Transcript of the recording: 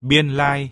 Biên lai.